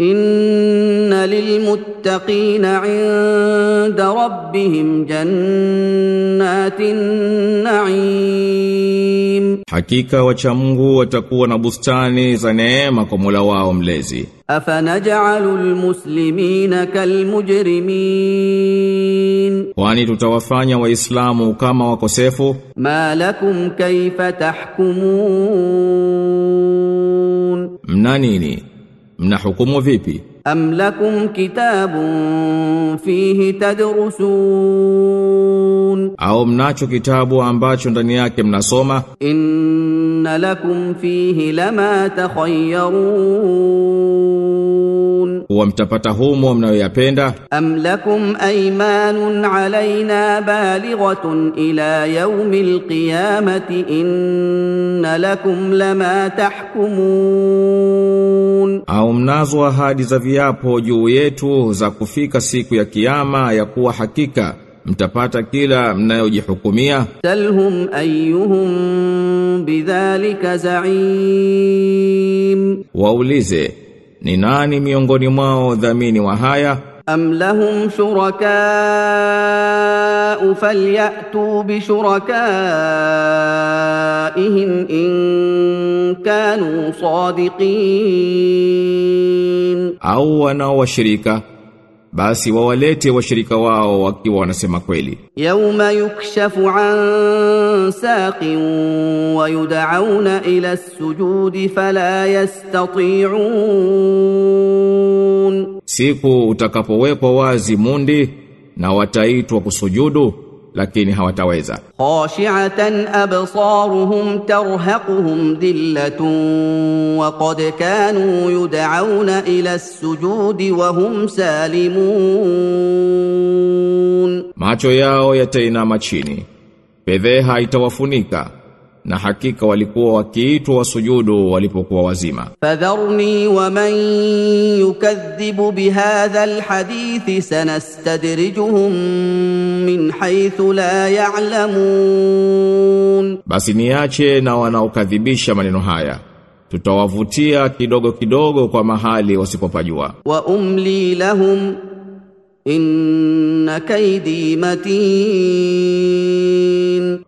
ان للمتقين عند ربهم جنات النعيم Hakika wacha Mungu watakuwa na bustani za neema kwa Mola wao mlezi. افنجعل المسلمين كالمجرمين Kwani tutawafanya Waislamu kama wakosefu? ما لكم كيف تحكمون Mna nini? mnahukumu vipi? Am lakum kitabun fihi tadrusun, au mnacho kitabu ambacho ndani yake mnasoma? Inna lakum fihi lama takhayyarun wamtapata humo mnayoyapenda. Am lakum aymanun alayna balighatun ila yawmi alqiyamati inna lakum lama tahkumun. Au mnazo ahadi za viapo juu yetu za kufika siku ya kiyama ya kuwa hakika mtapata kila mnayojihukumia? Talhum ayyuhum bidhalika zaim. Waulize ni nani miongoni mwao dhamini wa haya? Am lahum shuraka falyatu bi shurakaihim in kanu sadiqin. Au wanao washirika? basi wawalete washirika wao wakiwa wanasema kweli. Yauma yukshafu an saqin wa yud'auna ila as-sujudi fala yastati'un, siku utakapowekwa wazi mundi na wataitwa kusujudu lakini hawataweza. khashi'atan absaruhum tarhaquhum dhillatun wa qad kanu yud'auna ila as-sujudi wa hum salimun, macho yao yatainama chini, fedheha itawafunika na hakika walikuwa wakiitwa wasujudu walipokuwa wazima. Fadharni wa man yukadhibu bihadha alhadithi sanastadrijuhum min haythu la ya'lamun, basi niache na wanaokadhibisha maneno haya tutawavutia kidogo kidogo kwa mahali wasipopajua. Wa umli lahum inna kaidi matin,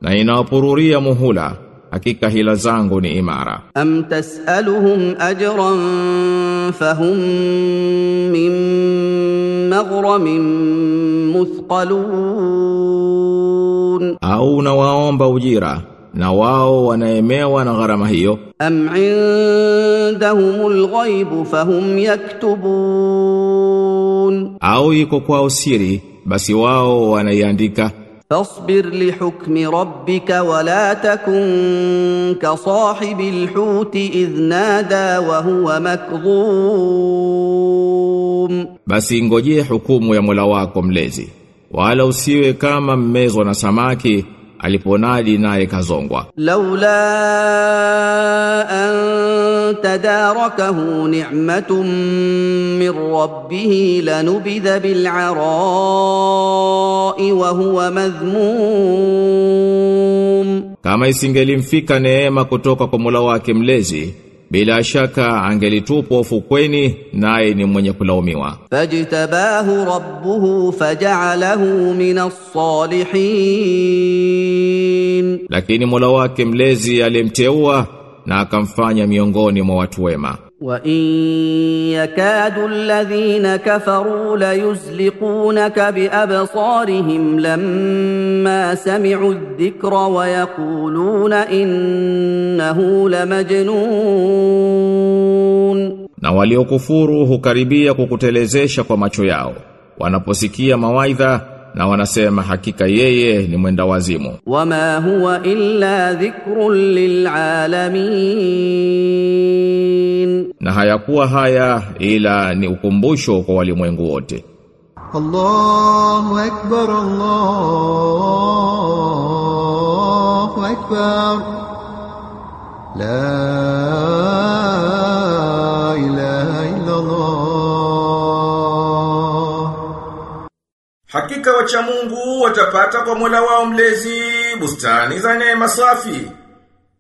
na inawapururia muhula hakika hila zangu ni imara. Am tasaluhum ajran fahum min maghramin muthqalun, au unawaomba ujira na wao wanaemewa na gharama hiyo. Am indahumul ghaibu fahum yaktubun, au iko kwao siri basi wao wanaiandika. فاصبر لحكم ربك ولا تكن كصاحب الحوت اذ نادى وهو مكظوم Basi ngojee hukumu ya Mola wako mlezi. Wala usiwe kama mmezwa na samaki aliponadi naye kazongwa. لولا ان تداركه نعمه من ربه لنبذ بالعراء وهو مذموم Kama isingelimfika neema kutoka kwa Mola wake mlezi, bila shaka angelitupwa ufukweni naye ni mwenye kulaumiwa. فاجتباه ربه فجعله من الصالحين Lakini Mola wake mlezi alimteua na akamfanya miongoni mwa watu wema. Wa in yakadu alladhina kafaru la yuzliqunaka bi lamma sami'u adh-dhikra wa yaquluna innahu lamajnun, na waliokufuru hukaribia kukutelezesha kwa macho yao wanaposikia mawaidha na wanasema hakika yeye ni mwenda wazimu. Wama huwa illa dhikrun lilalamin, na hayakuwa haya ila ni ukumbusho kwa walimwengu wote. Allahu akbar, Allahu akbar, la ilaha illa Allah Hakika wacha Mungu watapata kwa Mola wao mlezi bustani za neema safi.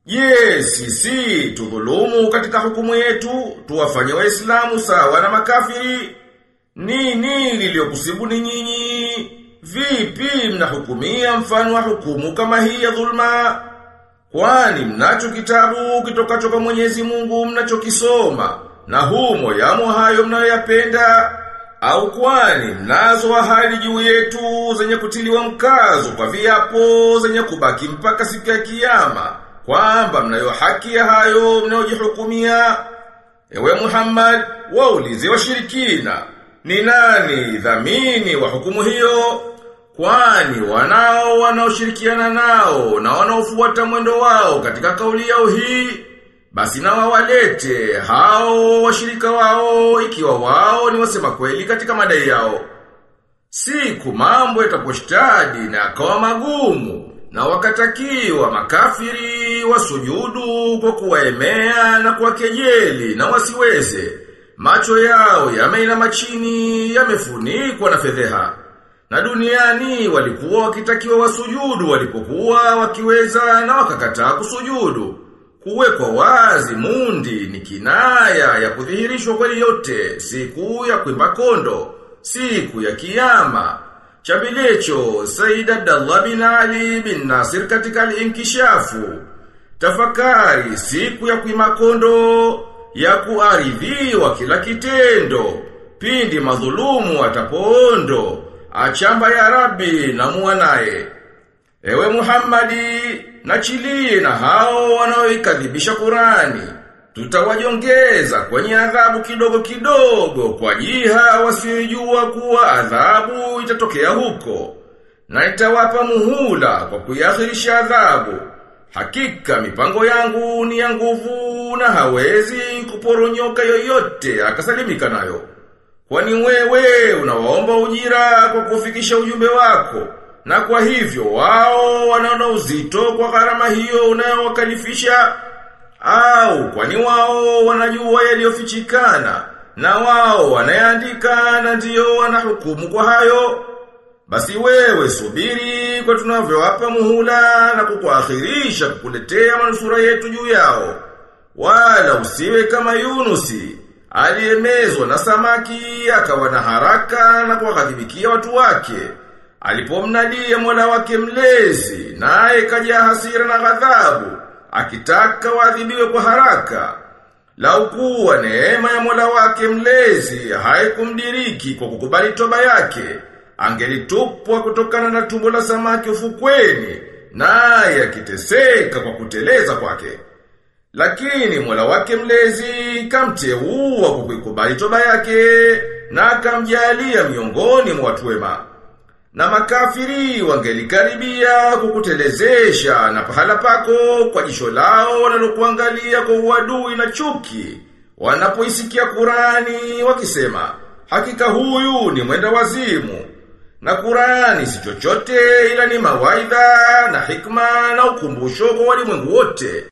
Je, sisi tudhulumu katika hukumu yetu, tuwafanye waislamu sawa na makafiri? Nini liliyokusibuni nyinyi? Vipi mnahukumia mfano wa hukumu kama hii ya dhulma? Kwani mnacho kitabu kitokacho kwa Mwenyezi Mungu mnachokisoma na humo yamo hayo mnayoyapenda au kwani mnazo ahadi juu yetu zenye kutiliwa mkazo kwa viapo zenye kubaki mpaka siku ya kiyama kwamba mnayo haki ya hayo mnayojihukumia? Ewe Muhammad waulize washirikina ni nani dhamini wa hukumu hiyo? Kwani wanao wanaoshirikiana nao na wanaofuata mwendo wao katika kauli yao hii basi na wawalete hao washirika wao ikiwa wao ni wasema kweli katika madai yao. Siku mambo yataposhtadi na yakawa magumu na wakatakiwa makafiri wasujudu kwa kuwaemea na kuwakejeli na wasiweze. Macho yao yameinama chini yamefunikwa na fedheha. Na duniani walikuwa wakitakiwa wasujudu walipokuwa wakiweza na wakakataa kusujudu. Kuwekwa wazi mundi ni kinaya ya kudhihirishwa kweli yote siku ya kwimba kondo, siku ya kiyama. Chabilecho Said Abdallah bin Ali bin Nasir katika al-Inkishafu. Tafakari siku ya kwimba kondo ya kuaridhiwa kila kitendo. Pindi madhulumu atapoondo, achamba ya Rabbi na muanaye. Ewe Muhammadi, nachilie na hao wanaoikadhibisha Qurani. Tutawajongeza kwenye adhabu kidogo kidogo kwa jiha wasiojua kuwa adhabu itatokea huko. Na itawapa muhula kwa kuiakhirisha adhabu. Hakika mipango yangu ni ya nguvu na hawezi kuporonyoka yoyote akasalimika nayo. Kwani wewe unawaomba ujira kwa kufikisha ujumbe wako. Na kwa hivyo wao wanaona uzito kwa gharama hiyo unayowakalifisha. Au kwani wao wanajua yaliyofichikana? Na wao wanayaandika na ndiyo wanahukumu kwa hayo? Basi wewe subiri kwa tunavyowapa muhula na kukuakhirisha kukuletea manusura yetu juu yao. Wala usiwe kama Yunusi aliyemezwa na samaki akawa na haraka na kuwaghadhibikia watu wake Alipomnadia Mola wake mlezi, naye kaja hasira na ghadhabu, akitaka waadhibiwe kwa haraka. Lau kuwa neema ya Mola wake mlezi haikumdiriki kwa kukubali toba yake, angelitupwa kutokana na tumbo la samaki ufukweni, naye akiteseka kwa kuteleza kwake. Lakini Mola wake mlezi kamteua kwa kuikubali toba yake na akamjalia miongoni mwa watu wema. Na makafiri wangelikaribia kukutelezesha na pahala pako kwa jisho lao wanalokuangalia kwa uadui na chuki. Wanapoisikia Kurani wakisema, hakika huyu ni mwenda wazimu. Na Kurani si chochote ila ni mawaidha na hikma na ukumbusho kwa walimwengu wote.